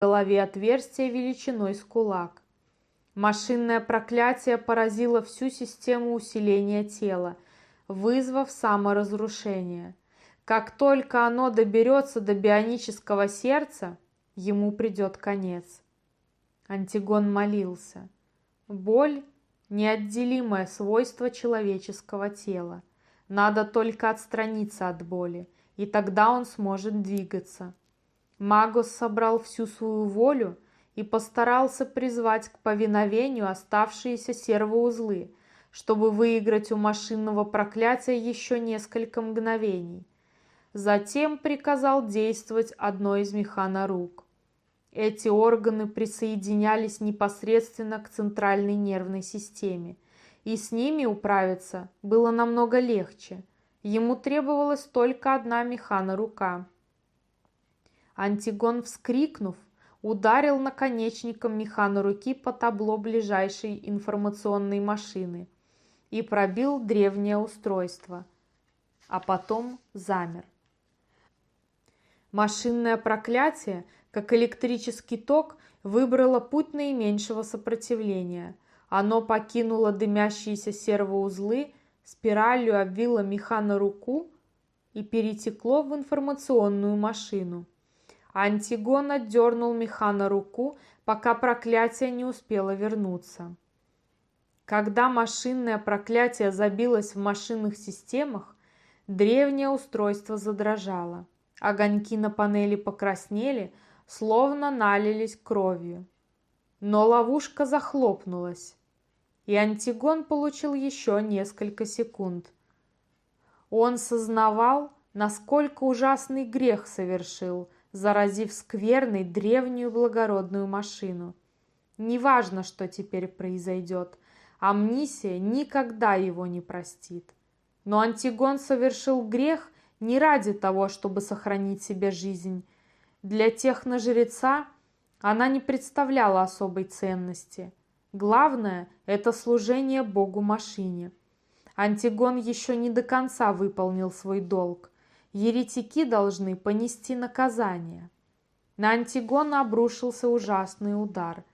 голове отверстие величиной с кулак. Машинное проклятие поразило всю систему усиления тела, вызвав саморазрушение. Как только оно доберется до бионического сердца, ему придет конец. Антигон молился. Боль – неотделимое свойство человеческого тела. Надо только отстраниться от боли, и тогда он сможет двигаться. Магос собрал всю свою волю и постарался призвать к повиновению оставшиеся сервоузлы, чтобы выиграть у машинного проклятия еще несколько мгновений. Затем приказал действовать одной из механорук. Эти органы присоединялись непосредственно к центральной нервной системе, и с ними управиться было намного легче. Ему требовалась только одна механорука. Антигон, вскрикнув, ударил наконечником механоруки по табло ближайшей информационной машины и пробил древнее устройство, а потом замер. Машинное проклятие, как электрический ток, выбрало путь наименьшего сопротивления. Оно покинуло дымящиеся сервоузлы, спиралью обвило механоруку и перетекло в информационную машину. Антигон отдернул механа руку, пока проклятие не успело вернуться. Когда машинное проклятие забилось в машинных системах, древнее устройство задрожало. Огоньки на панели покраснели, словно налились кровью. Но ловушка захлопнулась, и Антигон получил еще несколько секунд. Он сознавал, насколько ужасный грех совершил – заразив скверной древнюю благородную машину. Неважно, что теперь произойдет, Амнисия никогда его не простит. Но Антигон совершил грех не ради того, чтобы сохранить себе жизнь. Для техножреца она не представляла особой ценности. Главное – это служение Богу-машине. Антигон еще не до конца выполнил свой долг – еретики должны понести наказание. На Антигона обрушился ужасный удар.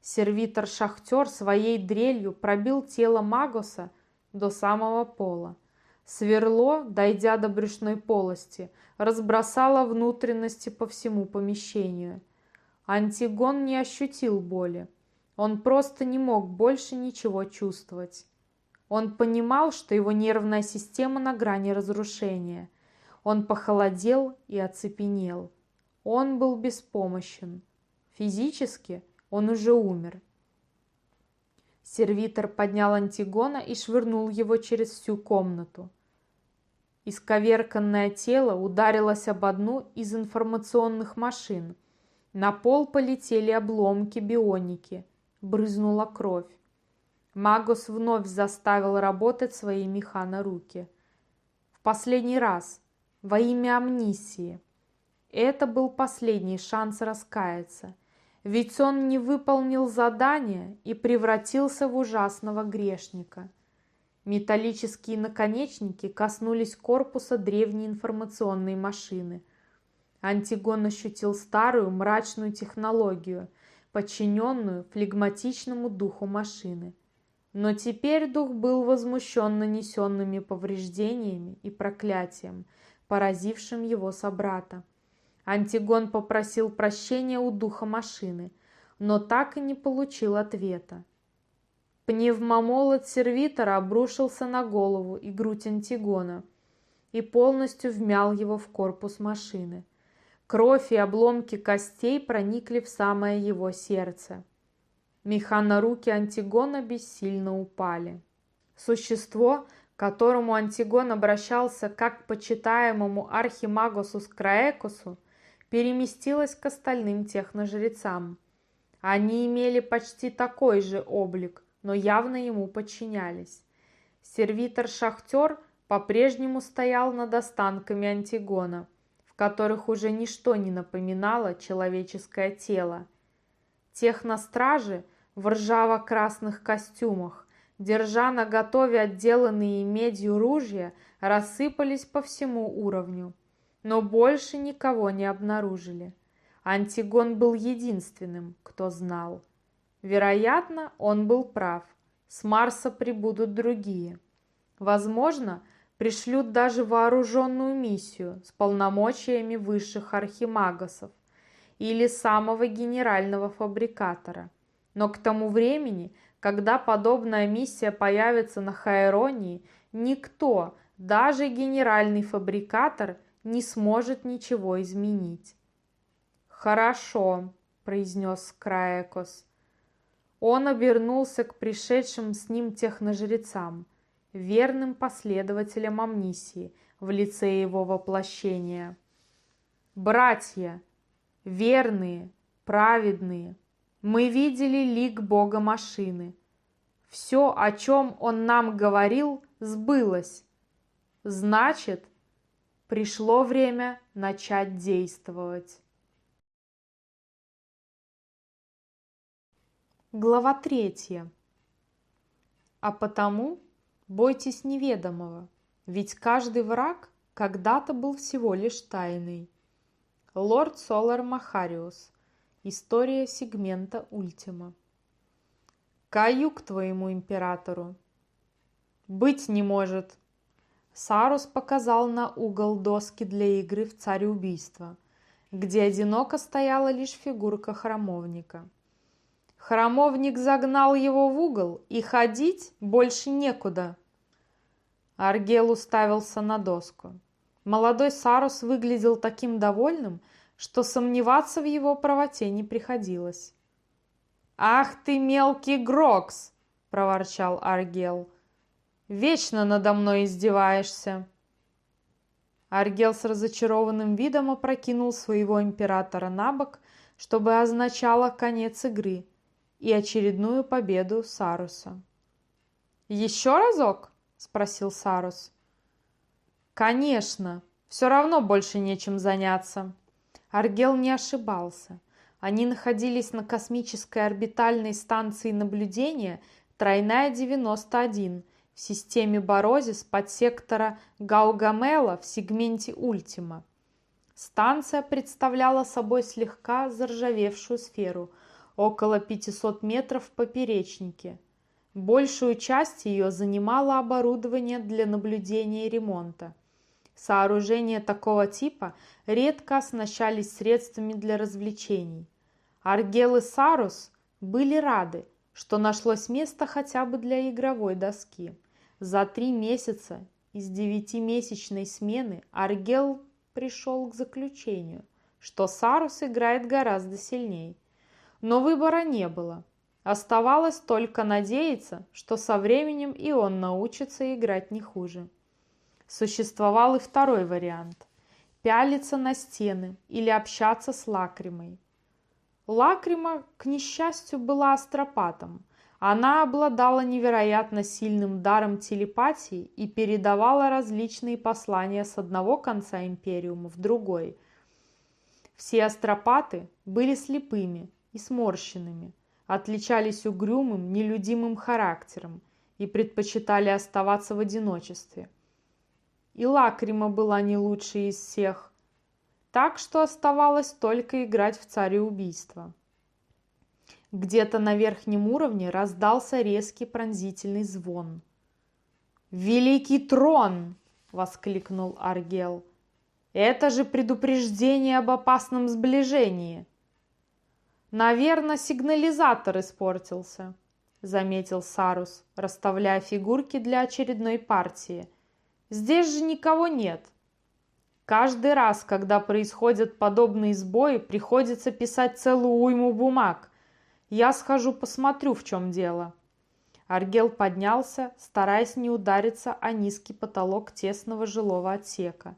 Сервитор-шахтер своей дрелью пробил тело Магоса до самого пола. Сверло, дойдя до брюшной полости, разбросало внутренности по всему помещению. Антигон не ощутил боли. Он просто не мог больше ничего чувствовать. Он понимал, что его нервная система на грани разрушения – он похолодел и оцепенел. Он был беспомощен. Физически он уже умер. Сервитор поднял Антигона и швырнул его через всю комнату. Исковерканное тело ударилось об одну из информационных машин. На пол полетели обломки бионики. Брызнула кровь. Магос вновь заставил работать свои механоруки. В последний раз – во имя амнисии. Это был последний шанс раскаяться, ведь он не выполнил задание и превратился в ужасного грешника. Металлические наконечники коснулись корпуса древней информационной машины. Антигон ощутил старую мрачную технологию, подчиненную флегматичному духу машины. Но теперь дух был возмущен нанесенными повреждениями и проклятием – поразившим его собрата. Антигон попросил прощения у духа машины, но так и не получил ответа. Пневмомолот сервитора обрушился на голову и грудь Антигона и полностью вмял его в корпус машины. Кровь и обломки костей проникли в самое его сердце. Механоруки Антигона бессильно упали. Существо, которому Антигон обращался как к почитаемому архимагосу Скраекосу, переместилась к остальным техножрецам. Они имели почти такой же облик, но явно ему подчинялись. Сервитор-шахтер по-прежнему стоял над останками Антигона, в которых уже ничто не напоминало человеческое тело. Техностражи в ржаво-красных костюмах держа на готове отделанные медью ружья, рассыпались по всему уровню, но больше никого не обнаружили. Антигон был единственным, кто знал. Вероятно, он был прав. С Марса прибудут другие. Возможно, пришлют даже вооруженную миссию с полномочиями высших архимагасов или самого генерального фабрикатора. Но к тому времени, когда подобная миссия появится на Хайронии, никто, даже генеральный фабрикатор, не сможет ничего изменить. «Хорошо», – произнес Краекос. Он обернулся к пришедшим с ним техножрецам, верным последователям Амнисии в лице его воплощения. «Братья, верные, праведные, мы видели лик Бога машины. Все, о чем он нам говорил, сбылось. Значит, пришло время начать действовать». Глава третья. А потому бойтесь неведомого, ведь каждый враг когда-то был всего лишь тайной. Лорд Солар Махариус. История сегмента Ультима. Каю к твоему императору. Быть не может. Сарус показал на угол доски для игры в цареубийство, где одиноко стояла лишь фигурка храмовника – Храмовник загнал его в угол, и ходить больше некуда. Аргел уставился на доску. Молодой Сарус выглядел таким довольным, что сомневаться в его правоте не приходилось. «Ах ты, мелкий Грокс!» – проворчал Аргел. «Вечно надо мной издеваешься!» Аргел с разочарованным видом опрокинул своего императора на бок, чтобы означало конец игры – и очередную победу Саруса. «Еще разок?» – спросил Сарус. «Конечно, все равно больше нечем заняться». Аргел не ошибался. Они находились на космической орбитальной станции наблюдения «Тройная 91» в системе Борозис подсектора Гаугамела в сегменте Ультима. Станция представляла собой слегка заржавевшую сферу – около 500 метров в поперечнике. Большую часть ее занимало оборудование для наблюдения и ремонта. Сооружения такого типа редко оснащались средствами для развлечений. Аргел и Сарус были рады, что нашлось место хотя бы для игровой доски. За три месяца из девятимесячной смены Аргел пришел к заключению, что Сарус играет гораздо сильнее – но выбора не было. Оставалось только надеяться, что со временем и он научится играть не хуже. Существовал и второй вариант – пялиться на стены или общаться с лакримой. Лакрима, к несчастью, была астропатом. Она обладала невероятно сильным даром телепатии и передавала различные послания с одного конца Империума в другой. Все астропаты были слепыми – и сморщенными, отличались угрюмым, нелюдимым характером и предпочитали оставаться в одиночестве. И Лакрима была не лучшей из всех, так что оставалось только играть в цареубийство. Где-то на верхнем уровне раздался резкий пронзительный звон. «Великий трон!» — воскликнул Аргел. «Это же предупреждение об опасном сближении!» «Наверное, сигнализатор испортился», — заметил Сарус, расставляя фигурки для очередной партии. «Здесь же никого нет». Каждый раз, когда происходят подобные сбои, приходится писать целую уйму бумаг. Я схожу посмотрю, в чем дело. Аргел поднялся, стараясь не удариться о низкий потолок тесного жилого отсека.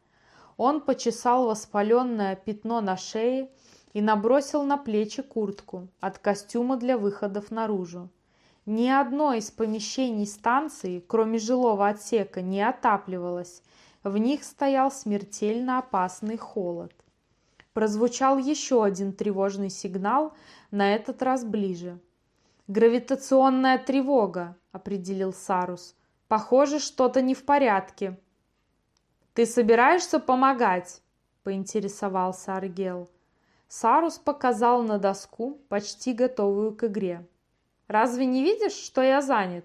Он почесал воспаленное пятно на шее и набросил на плечи куртку от костюма для выходов наружу. Ни одно из помещений станции, кроме жилого отсека, не отапливалось. В них стоял смертельно опасный холод. Прозвучал еще один тревожный сигнал, на этот раз ближе. «Гравитационная тревога», — определил Сарус. «Похоже, что-то не в порядке». «Ты собираешься помогать?» — поинтересовался Аргел. Сарус показал на доску, почти готовую к игре. «Разве не видишь, что я занят?»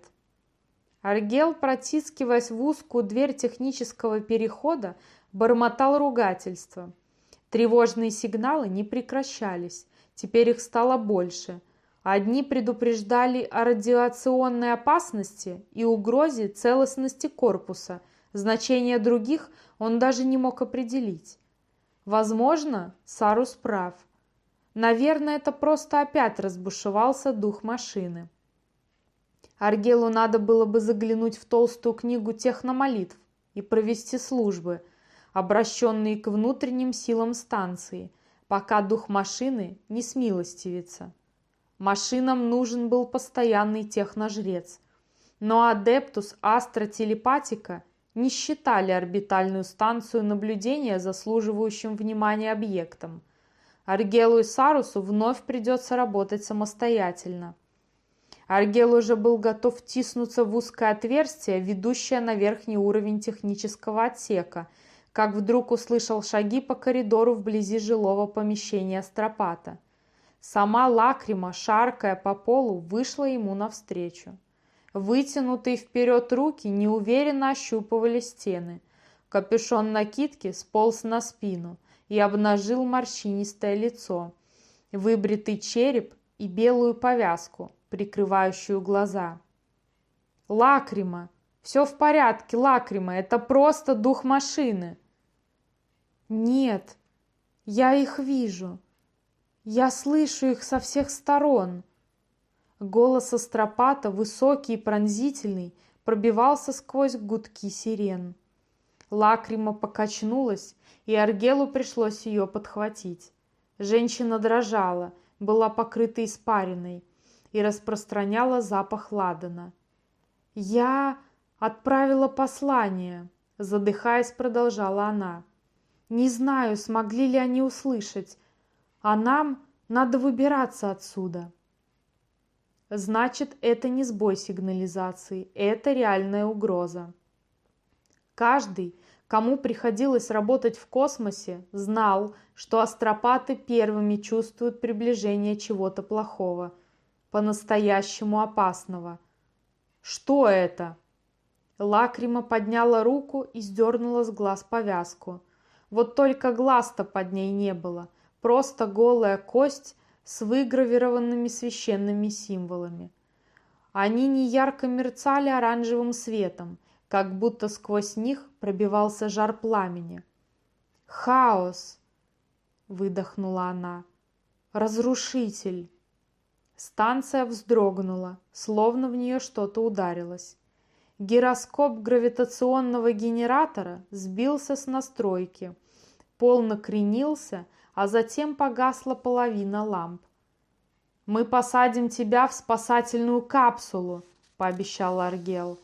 Аргел, протискиваясь в узкую дверь технического перехода, бормотал ругательство. Тревожные сигналы не прекращались, теперь их стало больше. Одни предупреждали о радиационной опасности и угрозе целостности корпуса, значение других он даже не мог определить. Возможно, Сарус прав. Наверное, это просто опять разбушевался дух машины. Аргелу надо было бы заглянуть в толстую книгу техномолитв и провести службы, обращенные к внутренним силам станции, пока дух машины не смилостивится. Машинам нужен был постоянный техножрец, но адептус астротелепатика не считали орбитальную станцию наблюдения заслуживающим внимания объектом. Аргелу и Сарусу вновь придется работать самостоятельно. Аргел уже был готов втиснуться в узкое отверстие, ведущее на верхний уровень технического отсека, как вдруг услышал шаги по коридору вблизи жилого помещения Астропата. Сама Лакрима, шаркая по полу, вышла ему навстречу. Вытянутые вперед руки неуверенно ощупывали стены. Капюшон накидки сполз на спину и обнажил морщинистое лицо, выбритый череп и белую повязку, прикрывающую глаза. «Лакрима! Все в порядке, Лакрима! Это просто дух машины!» «Нет, я их вижу. Я слышу их со всех сторон!» Голос Астропата, высокий и пронзительный, пробивался сквозь гудки сирен. Лакрима покачнулась, и Аргелу пришлось ее подхватить. Женщина дрожала, была покрыта испариной и распространяла запах ладана. «Я отправила послание», — задыхаясь, продолжала она. «Не знаю, смогли ли они услышать, а нам надо выбираться отсюда». Значит, это не сбой сигнализации, это реальная угроза. Каждый, кому приходилось работать в космосе, знал, что астропаты первыми чувствуют приближение чего-то плохого, по-настоящему опасного. Что это? Лакрима подняла руку и сдернула с глаз повязку. Вот только глаз-то под ней не было, просто голая кость с выгравированными священными символами. Они неярко мерцали оранжевым светом, как будто сквозь них пробивался жар пламени. «Хаос!» — выдохнула она. «Разрушитель!» Станция вздрогнула, словно в нее что-то ударилось. Гироскоп гравитационного генератора сбился с настройки. Пол накренился, а затем погасла половина ламп. «Мы посадим тебя в спасательную капсулу», — пообещал Аргел.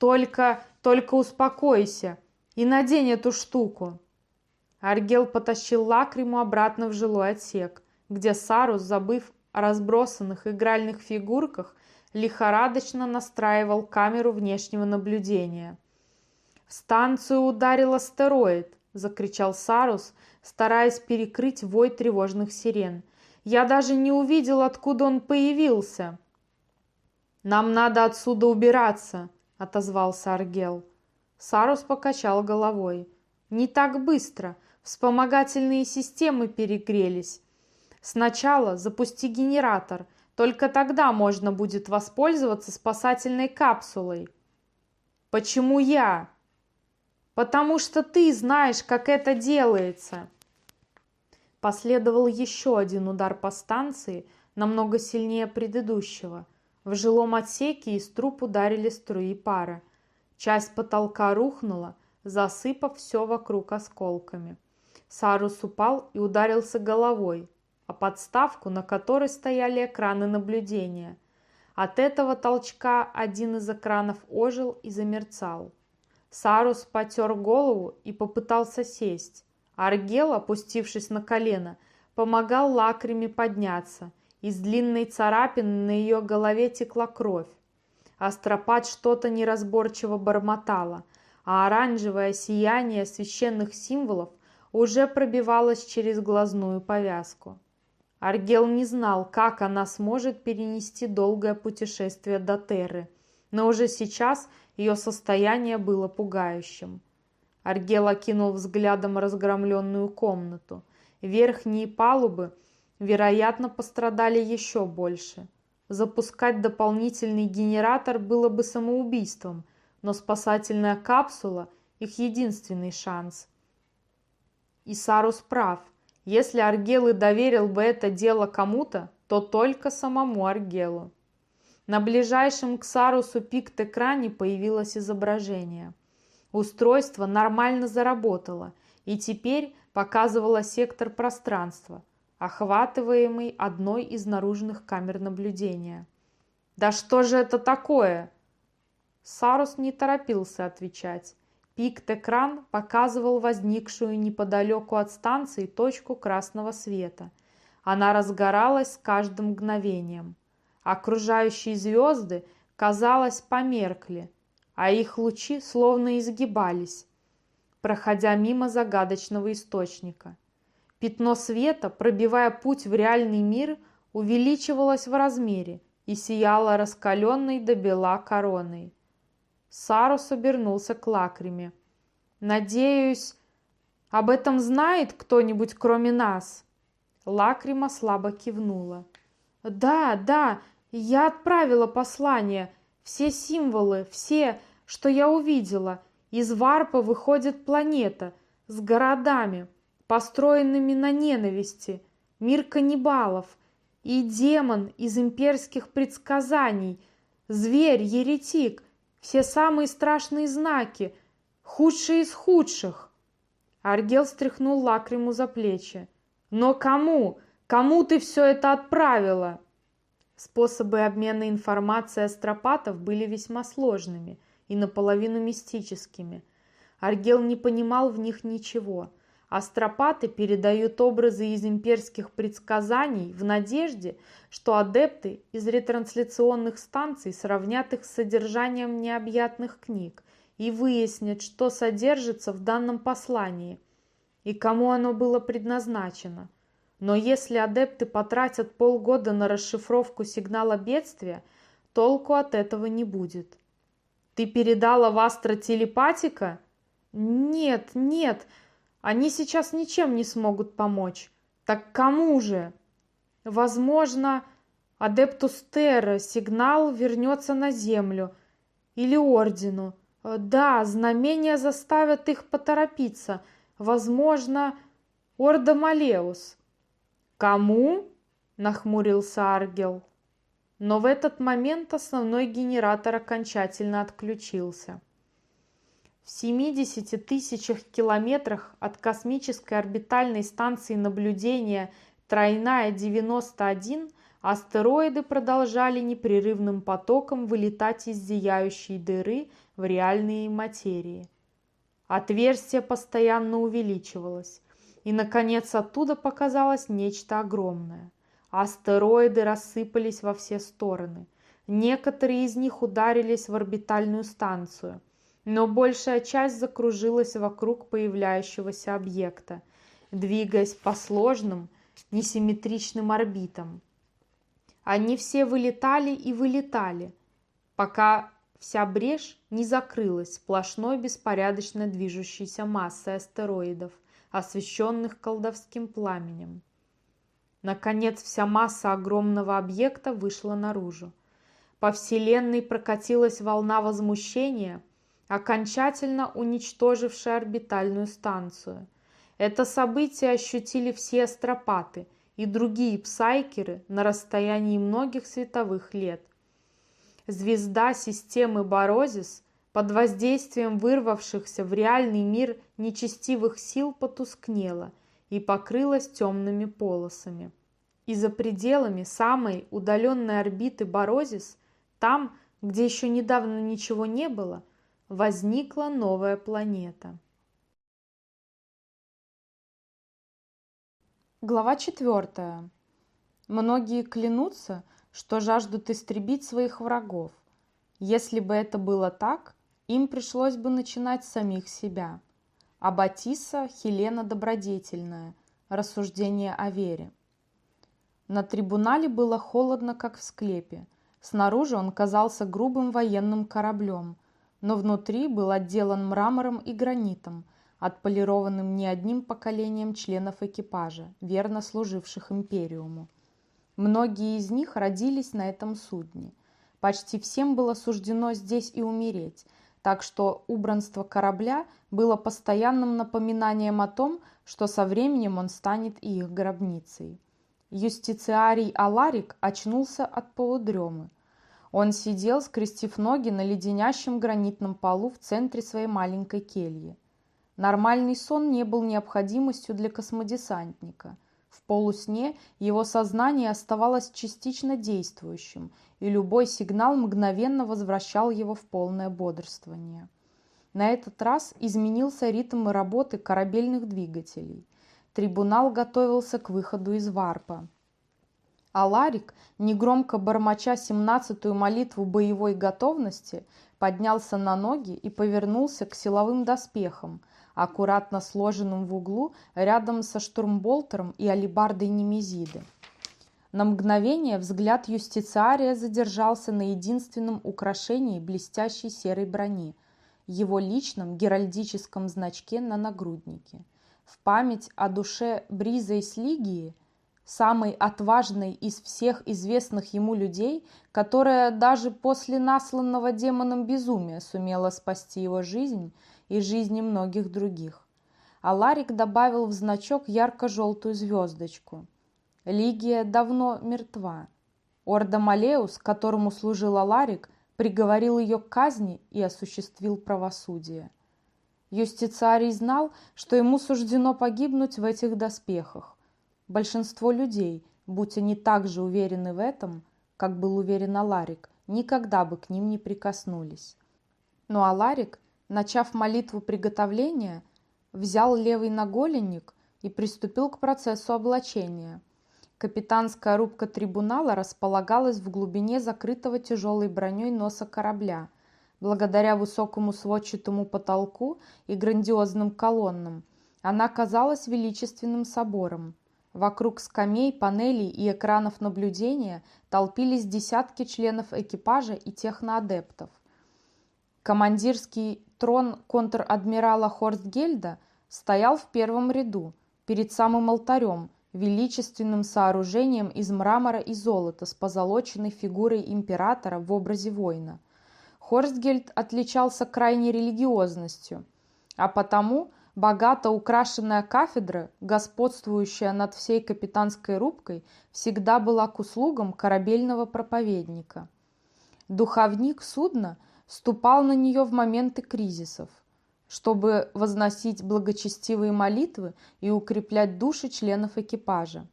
«Только, только успокойся и надень эту штуку». Аргел потащил Лакриму обратно в жилой отсек, где Сарус, забыв о разбросанных игральных фигурках, лихорадочно настраивал камеру внешнего наблюдения. «В станцию ударил астероид!» – закричал Сарус, стараясь перекрыть вой тревожных сирен. «Я даже не увидел, откуда он появился!» «Нам надо отсюда убираться!» – отозвался Аргел. Сарус покачал головой. «Не так быстро. Вспомогательные системы перегрелись. Сначала запусти генератор. Только тогда можно будет воспользоваться спасательной капсулой». «Почему я?» потому что ты знаешь, как это делается. Последовал еще один удар по станции, намного сильнее предыдущего. В жилом отсеке из труб ударили струи пара. Часть потолка рухнула, засыпав все вокруг осколками. Сарус упал и ударился головой, а подставку, на которой стояли экраны наблюдения. От этого толчка один из экранов ожил и замерцал. Сарус потер голову и попытался сесть. Аргел, опустившись на колено, помогал лакрями подняться. Из длинной царапины на ее голове текла кровь. Астропат что-то неразборчиво бормотала, а оранжевое сияние священных символов уже пробивалась через глазную повязку. Аргел не знал, как она сможет перенести долгое путешествие до Терры, но уже сейчас ее состояние было пугающим. Аргел окинул взглядом разгромленную комнату. Верхние палубы, вероятно, пострадали еще больше. Запускать дополнительный генератор было бы самоубийством, но спасательная капсула – их единственный шанс. И Сарус прав. Если Аргел и доверил бы это дело кому-то, то только самому Аргелу. На ближайшем к Сарусу пикт-экране появилось изображение. Устройство нормально заработало и теперь показывало сектор пространства, охватываемый одной из наружных камер наблюдения. «Да что же это такое?» Сарус не торопился отвечать. Пикт-экран показывал возникшую неподалеку от станции точку красного света. Она разгоралась с каждым мгновением. Окружающие звезды, казалось, померкли, а их лучи словно изгибались, проходя мимо загадочного источника. Пятно света, пробивая путь в реальный мир, увеличивалось в размере и сияло раскаленной до бела короной. Сарус обернулся к Лакриме. «Надеюсь, об этом знает кто-нибудь, кроме нас?» Лакрима слабо кивнула. «Да, да, я отправила послание. Все символы, все, что я увидела. Из варпа выходит планета с городами, построенными на ненависти, мир каннибалов и демон из имперских предсказаний, зверь-еретик, все самые страшные знаки, худшие из худших. Аргел стряхнул лакриму за плечи. Но кому? Кому ты все это отправила? Способы обмена информацией астропатов были весьма сложными и наполовину мистическими. Аргел не понимал в них ничего. Астропаты передают образы из имперских предсказаний в надежде, что адепты из ретрансляционных станций сравнят их с содержанием необъятных книг и выяснят, что содержится в данном послании и кому оно было предназначено. Но если адепты потратят полгода на расшифровку сигнала бедствия, толку от этого не будет. «Ты передала в Астро телепатика?» «Нет, нет, они сейчас ничем не смогут помочь. Так кому же? Возможно, Адептус Терра сигнал вернется на Землю. Или Ордену. Э, да, знамения заставят их поторопиться. Возможно, Орда Малеус. Кому? Нахмурился Аргел. Но в этот момент основной генератор окончательно отключился. В 70 тысячах километрах от космической орбитальной станции наблюдения тройная 91 астероиды продолжали непрерывным потоком вылетать из зияющей дыры в реальные материи. Отверстие постоянно увеличивалось, и, наконец, оттуда показалось нечто огромное. Астероиды рассыпались во все стороны. Некоторые из них ударились в орбитальную станцию – но большая часть закружилась вокруг появляющегося объекта, двигаясь по сложным, несимметричным орбитам. Они все вылетали и вылетали, пока вся брешь не закрылась сплошной беспорядочно движущейся массой астероидов, освещенных колдовским пламенем. Наконец вся масса огромного объекта вышла наружу. По Вселенной прокатилась волна возмущения – окончательно уничтоживший орбитальную станцию. Это событие ощутили все астропаты и другие псайкеры на расстоянии многих световых лет. Звезда системы Борозис под воздействием вырвавшихся в реальный мир нечестивых сил потускнела и покрылась темными полосами. И за пределами самой удаленной орбиты Борозис, там, где еще недавно ничего не было, возникла новая планета. Глава четвертая. Многие клянутся, что жаждут истребить своих врагов. Если бы это было так, им пришлось бы начинать самих себя. Аббатиса Хелена Добродетельная. Рассуждение о вере. На трибунале было холодно, как в склепе. Снаружи он казался грубым военным кораблем, но внутри был отделан мрамором и гранитом, отполированным не одним поколением членов экипажа, верно служивших империуму. Многие из них родились на этом судне. Почти всем было суждено здесь и умереть, так что убранство корабля было постоянным напоминанием о том, что со временем он станет и их гробницей. Юстициарий Аларик очнулся от полудремы. Он сидел, скрестив ноги на леденящем гранитном полу в центре своей маленькой кельи. Нормальный сон не был необходимостью для космодесантника. В полусне его сознание оставалось частично действующим, и любой сигнал мгновенно возвращал его в полное бодрствование. На этот раз изменился ритм работы корабельных двигателей. Трибунал готовился к выходу из варпа. А Ларик, негромко бормоча семнадцатую молитву боевой готовности, поднялся на ноги и повернулся к силовым доспехам, аккуратно сложенным в углу рядом со штурмболтером и алибардой Немезиды. На мгновение взгляд юстициария задержался на единственном украшении блестящей серой брони – его личном геральдическом значке на нагруднике. В память о душе Бриза из Лигии, самой отважной из всех известных ему людей, которая даже после насланного демоном безумия сумела спасти его жизнь и жизни многих других. А Ларик добавил в значок ярко-желтую звездочку – Лигия давно мертва. Орда Малеус, которому служил Аларик, приговорил ее к казни и осуществил правосудие. Юстициарий знал, что ему суждено погибнуть в этих доспехах. Большинство людей, будь они так же уверены в этом, как был уверен Аларик, никогда бы к ним не прикоснулись. Но Аларик, начав молитву приготовления, взял левый наголенник и приступил к процессу облачения – Капитанская рубка трибунала располагалась в глубине закрытого тяжелой броней носа корабля. Благодаря высокому сводчатому потолку и грандиозным колоннам она казалась величественным собором. Вокруг скамей, панелей и экранов наблюдения толпились десятки членов экипажа и техноадептов. Командирский трон контр-адмирала Хорстгельда стоял в первом ряду, перед самым алтарем – величественным сооружением из мрамора и золота с позолоченной фигурой императора в образе воина. Хорстгельд отличался крайней религиозностью, а потому богато украшенная кафедра, господствующая над всей капитанской рубкой, всегда была к услугам корабельного проповедника. Духовник судна ступал на нее в моменты кризисов чтобы возносить благочестивые молитвы и укреплять души членов экипажа.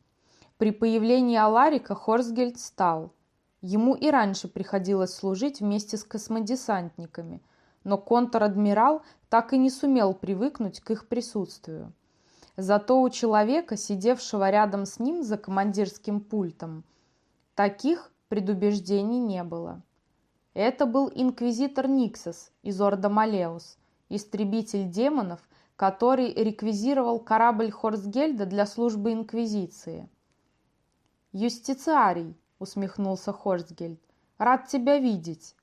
При появлении Аларика Хорсгельд стал. Ему и раньше приходилось служить вместе с космодесантниками, но контр-адмирал так и не сумел привыкнуть к их присутствию. Зато у человека, сидевшего рядом с ним за командирским пультом, таких предубеждений не было. Это был инквизитор Никсос из Орда Малеус – истребитель демонов, который реквизировал корабль Хорсгельда для службы Инквизиции. «Юстициарий», — усмехнулся Хорсгельд, — «рад тебя видеть».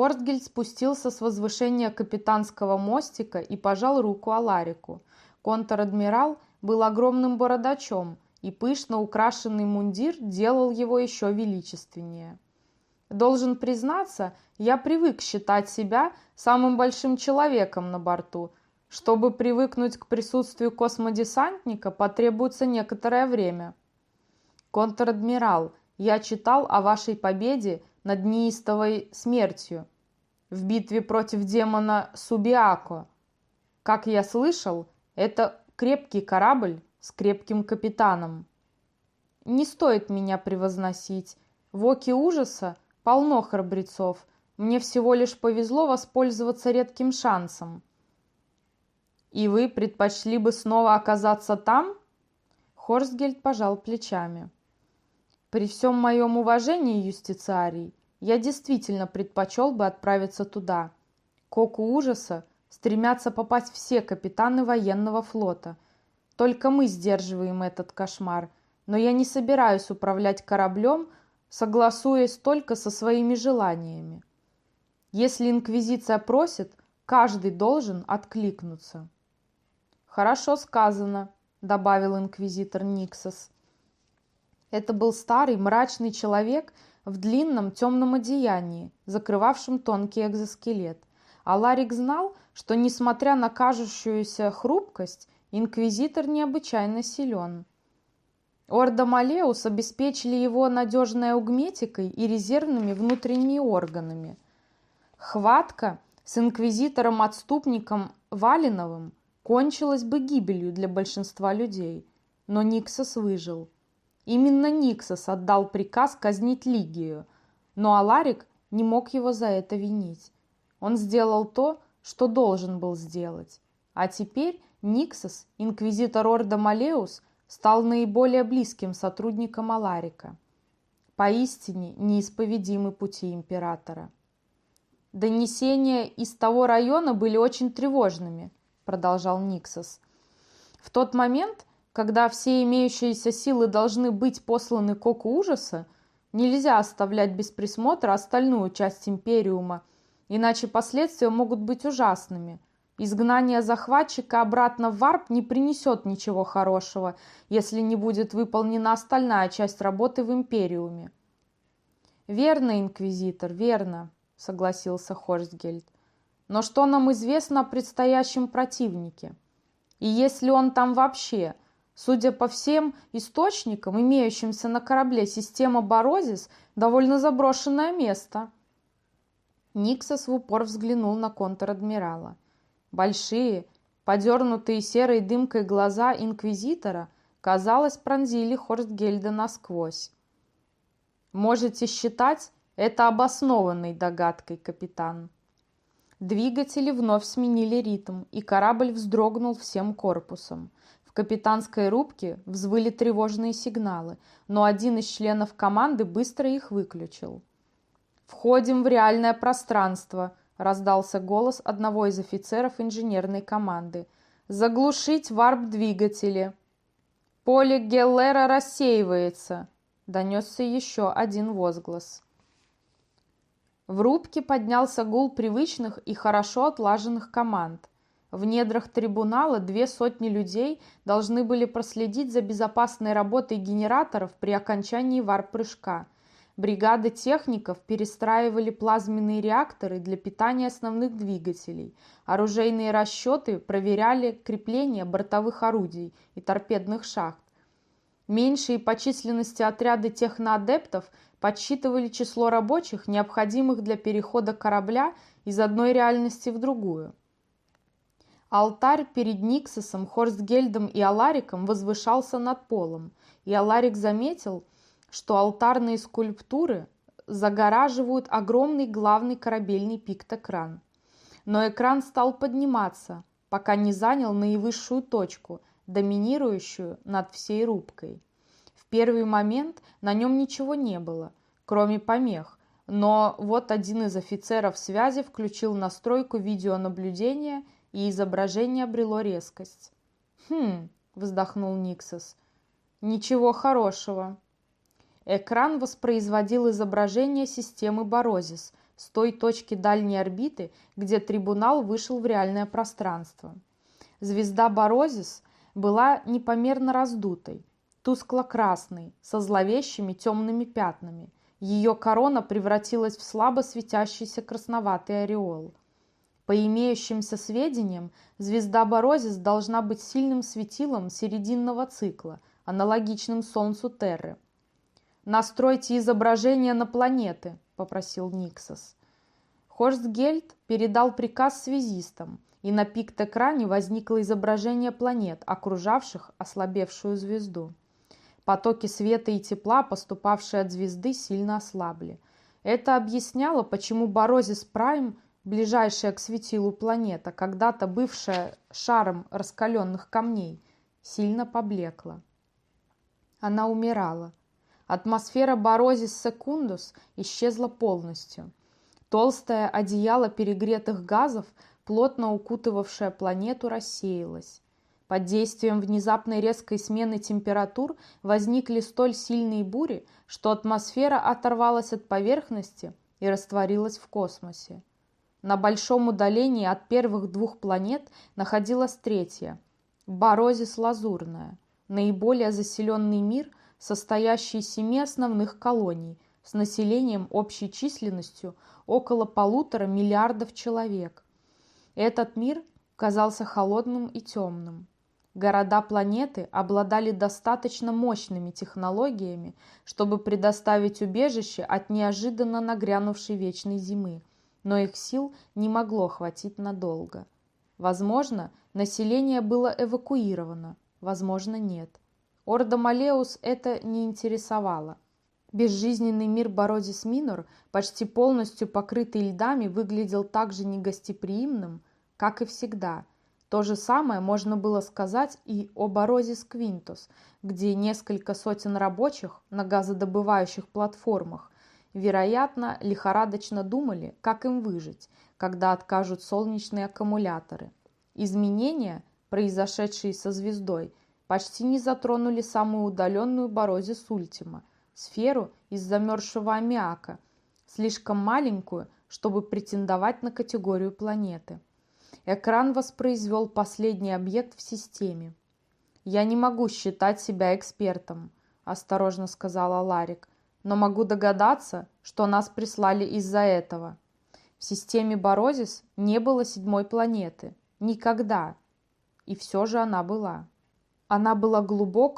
Хорсгельд спустился с возвышения капитанского мостика и пожал руку Аларику. Контр-адмирал был огромным бородачом, и пышно украшенный мундир делал его еще величественнее. Должен признаться, я привык считать себя самым большим человеком на борту. Чтобы привыкнуть к присутствию космодесантника, потребуется некоторое время. Контр-адмирал, я читал о вашей победе над неистовой смертью в битве против демона Субиако. Как я слышал, это крепкий корабль с крепким капитаном. Не стоит меня превозносить. В оке ужаса Полно храбрецов. Мне всего лишь повезло воспользоваться редким шансом. И вы предпочли бы снова оказаться там? Хорсгельд пожал плечами. При всем моем уважении, юстициарий, я действительно предпочел бы отправиться туда. К оку ужаса стремятся попасть все капитаны военного флота. Только мы сдерживаем этот кошмар, но я не собираюсь управлять кораблем, согласуясь только со своими желаниями. Если Инквизиция просит, каждый должен откликнуться. «Хорошо сказано», — добавил инквизитор Никсос. Это был старый мрачный человек в длинном темном одеянии, закрывавшем тонкий экзоскелет. А Ларик знал, что, несмотря на кажущуюся хрупкость, инквизитор необычайно силен. Орда Малеус обеспечили его надежной аугметикой и резервными внутренними органами. Хватка с инквизитором-отступником Валиновым кончилась бы гибелью для большинства людей, но Никсос выжил. Именно Никсос отдал приказ казнить Лигию, но Аларик не мог его за это винить. Он сделал то, что должен был сделать. А теперь Никсос, инквизитор Орда Малеус, стал наиболее близким сотрудником Аларика. Поистине неисповедимы пути императора. Донесения из того района были очень тревожными, продолжал Никсос. В тот момент, когда все имеющиеся силы должны быть посланы к оку ужаса, нельзя оставлять без присмотра остальную часть Империума, иначе последствия могут быть ужасными. Изгнание захватчика обратно в Варп не принесет ничего хорошего, если не будет выполнена остальная часть работы в Империуме. «Верно, Инквизитор, верно», — согласился Хорстгельд. «Но что нам известно о предстоящем противнике? И есть ли он там вообще?» Судя по всем источникам, имеющимся на корабле, система Борозис – довольно заброшенное место. Никсос в упор взглянул на контр-адмирала. Большие, подернутые серой дымкой глаза инквизитора, казалось, пронзили Хорстгельда насквозь. «Можете считать это обоснованной догадкой, капитан». Двигатели вновь сменили ритм, и корабль вздрогнул всем корпусом. В капитанской рубке взвыли тревожные сигналы, но один из членов команды быстро их выключил. «Входим в реальное пространство», – раздался голос одного из офицеров инженерной команды. «Заглушить варп-двигатели». «Поле Геллера рассеивается», – донесся еще один возглас. В рубке поднялся гул привычных и хорошо отлаженных команд. В недрах трибунала две сотни людей должны были проследить за безопасной работой генераторов при окончании варп-прыжка. Бригады техников перестраивали плазменные реакторы для питания основных двигателей. Оружейные расчеты проверяли крепление бортовых орудий и торпедных шахт. Меньшие по численности отряды техноадептов подсчитывали число рабочих, необходимых для перехода корабля из одной реальности в другую. Алтарь перед Никсосом, Хорстгельдом и Алариком возвышался над полом, и Аларик заметил, что алтарные скульптуры загораживают огромный главный корабельный пиктокран. Но экран стал подниматься, пока не занял наивысшую точку, доминирующую над всей рубкой. В первый момент на нем ничего не было, кроме помех, но вот один из офицеров связи включил настройку видеонаблюдения – и изображение обрело резкость. «Хм», — вздохнул Никсос, — «ничего хорошего». Экран воспроизводил изображение системы Борозис с той точки дальней орбиты, где трибунал вышел в реальное пространство. Звезда Борозис была непомерно раздутой, тускло-красной, со зловещими темными пятнами. Ее корона превратилась в слабо светящийся красноватый ореол. По имеющимся сведениям, звезда Борозис должна быть сильным светилом серединного цикла, аналогичным Солнцу Терры. «Настройте изображение на планеты», – попросил Никсос. Хорстгельд передал приказ связистам, и на пикт-экране возникло изображение планет, окружавших ослабевшую звезду. Потоки света и тепла, поступавшие от звезды, сильно ослабли. Это объясняло, почему Борозис Прайм – ближайшая к светилу планета, когда-то бывшая шаром раскаленных камней, сильно поблекла. Она умирала. Атмосфера Борозис Секундус исчезла полностью. Толстое одеяло перегретых газов плотно укутывавшая планету, рассеялась. Под действием внезапной резкой смены температур возникли столь сильные бури, что атмосфера оторвалась от поверхности и растворилась в космосе. На большом удалении от первых двух планет находилась третья – Борозис-Лазурная, наиболее заселенный мир, состоящий из семи основных колоний с населением общей численностью около полутора миллиардов человек. Этот мир казался холодным и темным. Города планеты обладали достаточно мощными технологиями, чтобы предоставить убежище от неожиданно нагрянувшей вечной зимы, но их сил не могло хватить надолго. Возможно, население было эвакуировано, возможно, нет. Орда Малеус это не интересовало. Безжизненный мир Борозис Минор, почти полностью покрытый льдами, выглядел так же негостеприимным, как и всегда – то же самое можно было сказать и об Орозис Квинтус, где несколько сотен рабочих на газодобывающих платформах, вероятно, лихорадочно думали, как им выжить, когда откажут солнечные аккумуляторы. Изменения, произошедшие со звездой, почти не затронули самую удаленную Борозис Ультима, сферу из замерзшего аммиака, слишком маленькую, чтобы претендовать на категорию планеты. Экран воспроизвел последний объект в системе. «Я не могу считать себя экспертом», – осторожно сказала Ларик, «но могу догадаться, что нас прислали из-за этого. В системе Борозис не было седьмой планеты. Никогда. И все же она была. Она была глубоко